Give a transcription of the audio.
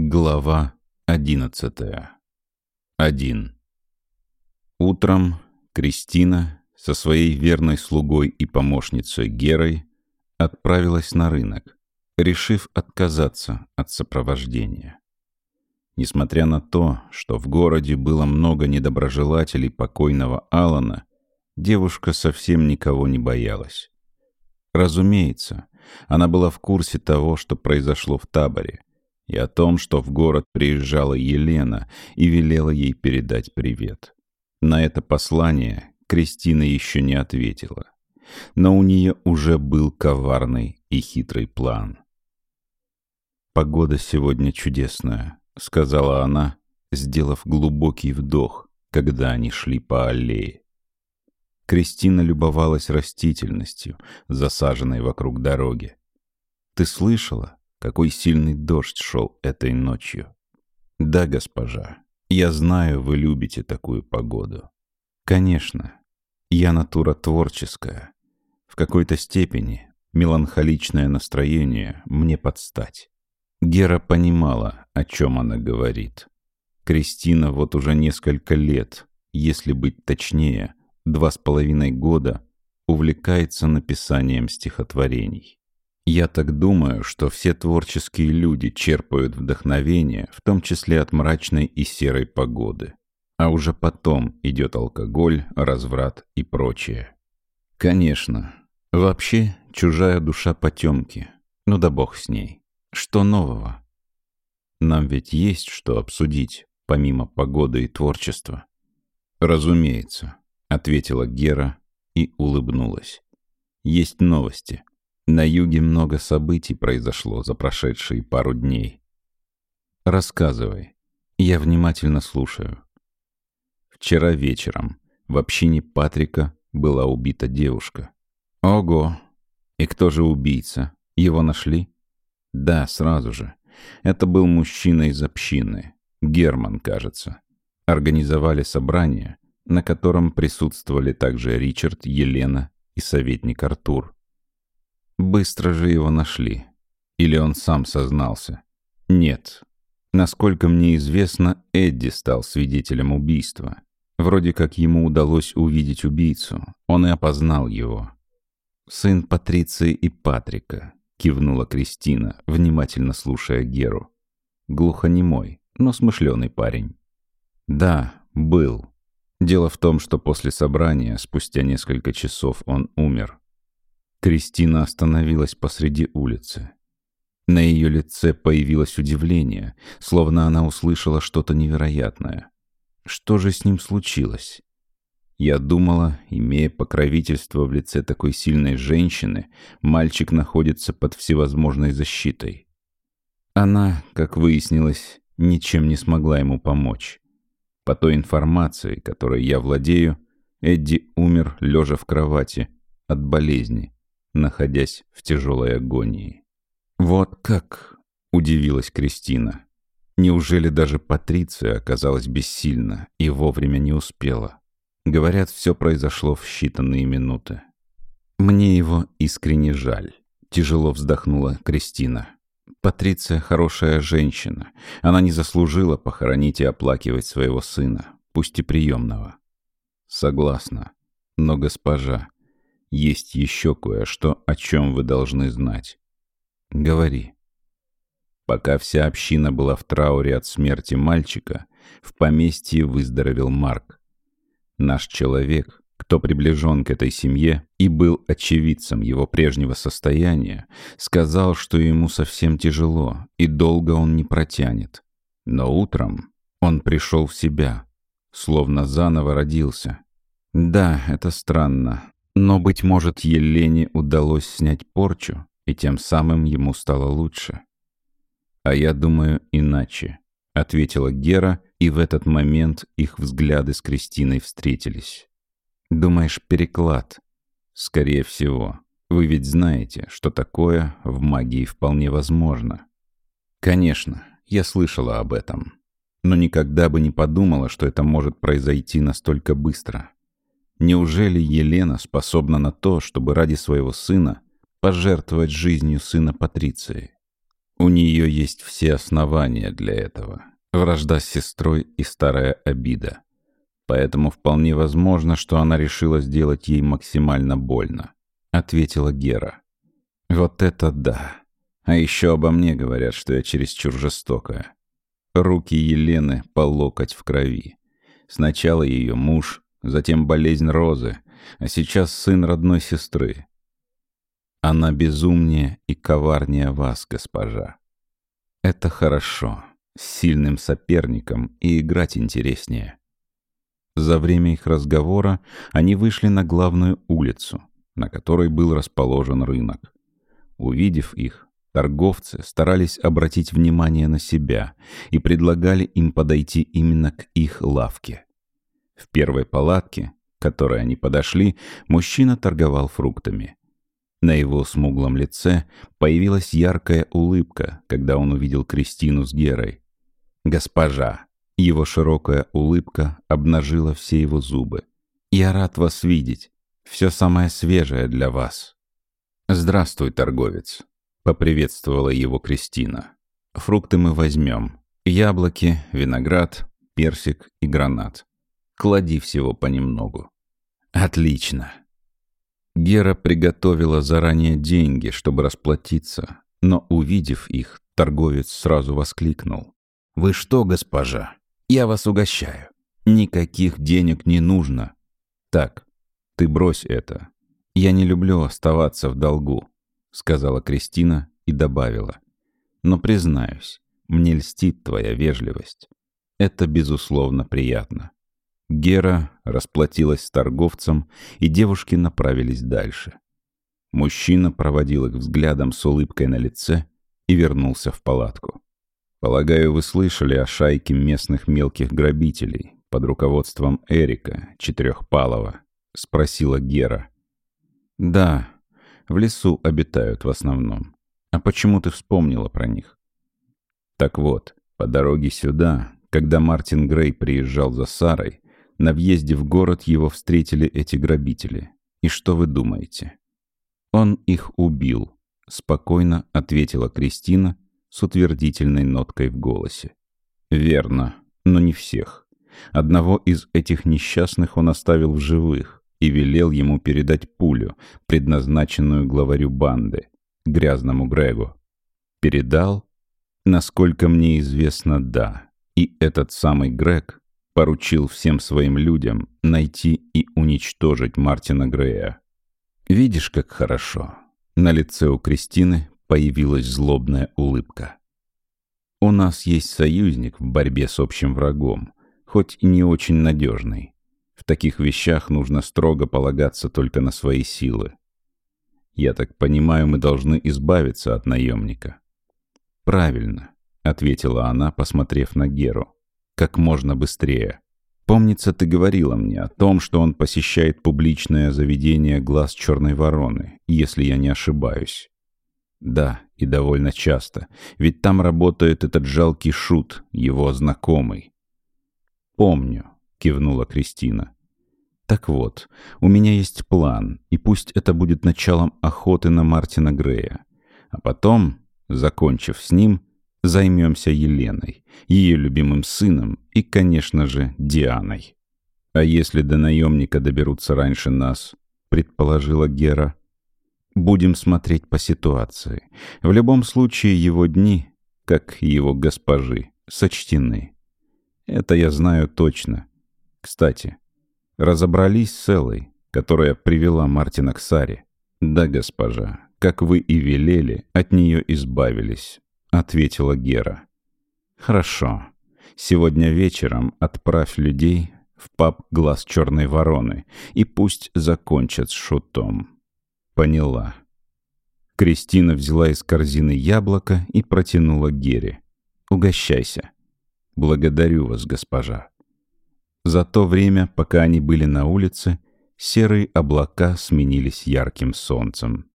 Глава одиннадцатая. Один. Утром Кристина со своей верной слугой и помощницей Герой отправилась на рынок, решив отказаться от сопровождения. Несмотря на то, что в городе было много недоброжелателей покойного Алана, девушка совсем никого не боялась. Разумеется, она была в курсе того, что произошло в таборе, и о том, что в город приезжала Елена и велела ей передать привет. На это послание Кристина еще не ответила, но у нее уже был коварный и хитрый план. «Погода сегодня чудесная», — сказала она, сделав глубокий вдох, когда они шли по аллее. Кристина любовалась растительностью, засаженной вокруг дороги. «Ты слышала, какой сильный дождь шел этой ночью?» «Да, госпожа, я знаю, вы любите такую погоду». «Конечно, я натура творческая. В какой-то степени меланхоличное настроение мне подстать». Гера понимала, о чем она говорит. Кристина вот уже несколько лет, если быть точнее, два с половиной года, увлекается написанием стихотворений. Я так думаю, что все творческие люди черпают вдохновение, в том числе от мрачной и серой погоды. А уже потом идет алкоголь, разврат и прочее. Конечно, вообще чужая душа потемки. Ну да бог с ней. Что нового? Нам ведь есть что обсудить, помимо погоды и творчества. Разумеется, ответила Гера и улыбнулась. Есть новости. На юге много событий произошло за прошедшие пару дней. Рассказывай. Я внимательно слушаю. Вчера вечером в общине Патрика была убита девушка. Ого! И кто же убийца? Его нашли? Да, сразу же. Это был мужчина из общины. Герман, кажется. Организовали собрание, на котором присутствовали также Ричард, Елена и советник Артур. Быстро же его нашли. Или он сам сознался? Нет. Насколько мне известно, Эдди стал свидетелем убийства. Вроде как ему удалось увидеть убийцу. Он и опознал его. Сын Патриции и Патрика. — кивнула Кристина, внимательно слушая Геру. Глухонемой, но смышленый парень. «Да, был. Дело в том, что после собрания, спустя несколько часов, он умер». Кристина остановилась посреди улицы. На ее лице появилось удивление, словно она услышала что-то невероятное. Что же с ним случилось? Я думала, имея покровительство в лице такой сильной женщины, мальчик находится под всевозможной защитой. Она, как выяснилось, ничем не смогла ему помочь. По той информации, которой я владею, Эдди умер, лежа в кровати, от болезни, находясь в тяжелой агонии. «Вот как!» — удивилась Кристина. «Неужели даже Патриция оказалась бессильна и вовремя не успела?» Говорят, все произошло в считанные минуты. Мне его искренне жаль. Тяжело вздохнула Кристина. Патриция хорошая женщина. Она не заслужила похоронить и оплакивать своего сына, пусть и приемного. Согласна. Но, госпожа, есть еще кое-что, о чем вы должны знать. Говори. Пока вся община была в трауре от смерти мальчика, в поместье выздоровел Марк. Наш человек, кто приближен к этой семье и был очевидцем его прежнего состояния, сказал, что ему совсем тяжело и долго он не протянет. Но утром он пришел в себя, словно заново родился. Да, это странно, но, быть может, Елене удалось снять порчу, и тем самым ему стало лучше. А я думаю иначе, — ответила Гера, и в этот момент их взгляды с Кристиной встретились. «Думаешь, переклад?» «Скорее всего. Вы ведь знаете, что такое в магии вполне возможно». «Конечно, я слышала об этом. Но никогда бы не подумала, что это может произойти настолько быстро. Неужели Елена способна на то, чтобы ради своего сына пожертвовать жизнью сына Патриции?» У нее есть все основания для этого. Вражда с сестрой и старая обида. Поэтому вполне возможно, что она решила сделать ей максимально больно, — ответила Гера. Вот это да. А еще обо мне говорят, что я чересчур жестокая. Руки Елены по локоть в крови. Сначала ее муж, затем болезнь Розы, а сейчас сын родной сестры. Она безумнее и коварнее вас, госпожа. Это хорошо. С сильным соперником и играть интереснее. За время их разговора они вышли на главную улицу, на которой был расположен рынок. Увидев их, торговцы старались обратить внимание на себя и предлагали им подойти именно к их лавке. В первой палатке, к которой они подошли, мужчина торговал фруктами. На его смуглом лице появилась яркая улыбка, когда он увидел Кристину с Герой. «Госпожа!» Его широкая улыбка обнажила все его зубы. «Я рад вас видеть. Все самое свежее для вас». «Здравствуй, торговец», — поприветствовала его Кристина. «Фрукты мы возьмем. Яблоки, виноград, персик и гранат. Клади всего понемногу». «Отлично». Гера приготовила заранее деньги, чтобы расплатиться, но, увидев их, торговец сразу воскликнул. «Вы что, госпожа? Я вас угощаю. Никаких денег не нужно. Так, ты брось это. «Я не люблю оставаться в долгу», — сказала Кристина и добавила. «Но признаюсь, мне льстит твоя вежливость. Это, безусловно, приятно». Гера расплатилась с торговцем, и девушки направились дальше. Мужчина проводил их взглядом с улыбкой на лице и вернулся в палатку. «Полагаю, вы слышали о шайке местных мелких грабителей под руководством Эрика Четырехпалова?» — спросила Гера. «Да, в лесу обитают в основном. А почему ты вспомнила про них?» «Так вот, по дороге сюда, когда Мартин Грей приезжал за Сарой, на въезде в город его встретили эти грабители. И что вы думаете?» «Он их убил», — спокойно ответила Кристина с утвердительной ноткой в голосе. «Верно, но не всех. Одного из этих несчастных он оставил в живых, и велел ему передать пулю, предназначенную главарю банды, грязному Грегу. Передал? Насколько мне известно, да. И этот самый Грег поручил всем своим людям найти и уничтожить Мартина Грея. Видишь, как хорошо. На лице у Кристины появилась злобная улыбка. У нас есть союзник в борьбе с общим врагом, хоть и не очень надежный. В таких вещах нужно строго полагаться только на свои силы. Я так понимаю, мы должны избавиться от наемника. Правильно, ответила она, посмотрев на Геру. Как можно быстрее. Помнится, ты говорила мне о том, что он посещает публичное заведение «Глаз черной вороны», если я не ошибаюсь. Да, и довольно часто, ведь там работает этот жалкий шут, его знакомый. Помню, — кивнула Кристина. «Так вот, у меня есть план, и пусть это будет началом охоты на Мартина Грея. А потом, закончив с ним, займемся Еленой, ее любимым сыном и, конечно же, Дианой. А если до наемника доберутся раньше нас, предположила Гера, будем смотреть по ситуации. В любом случае его дни, как и его госпожи, сочтены. Это я знаю точно. Кстати, разобрались с Эллой, которая привела Мартина к Саре. Да, госпожа, как вы и велели, от нее избавились, ответила Гера. Хорошо. Сегодня вечером отправь людей в паб «Глаз черной вороны» и пусть закончат с шутом. Поняла. Кристина взяла из корзины яблоко и протянула Гере. «Угощайся». «Благодарю вас, госпожа». За то время, пока они были на улице, серые облака сменились ярким солнцем.